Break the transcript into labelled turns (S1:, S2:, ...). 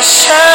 S1: pressure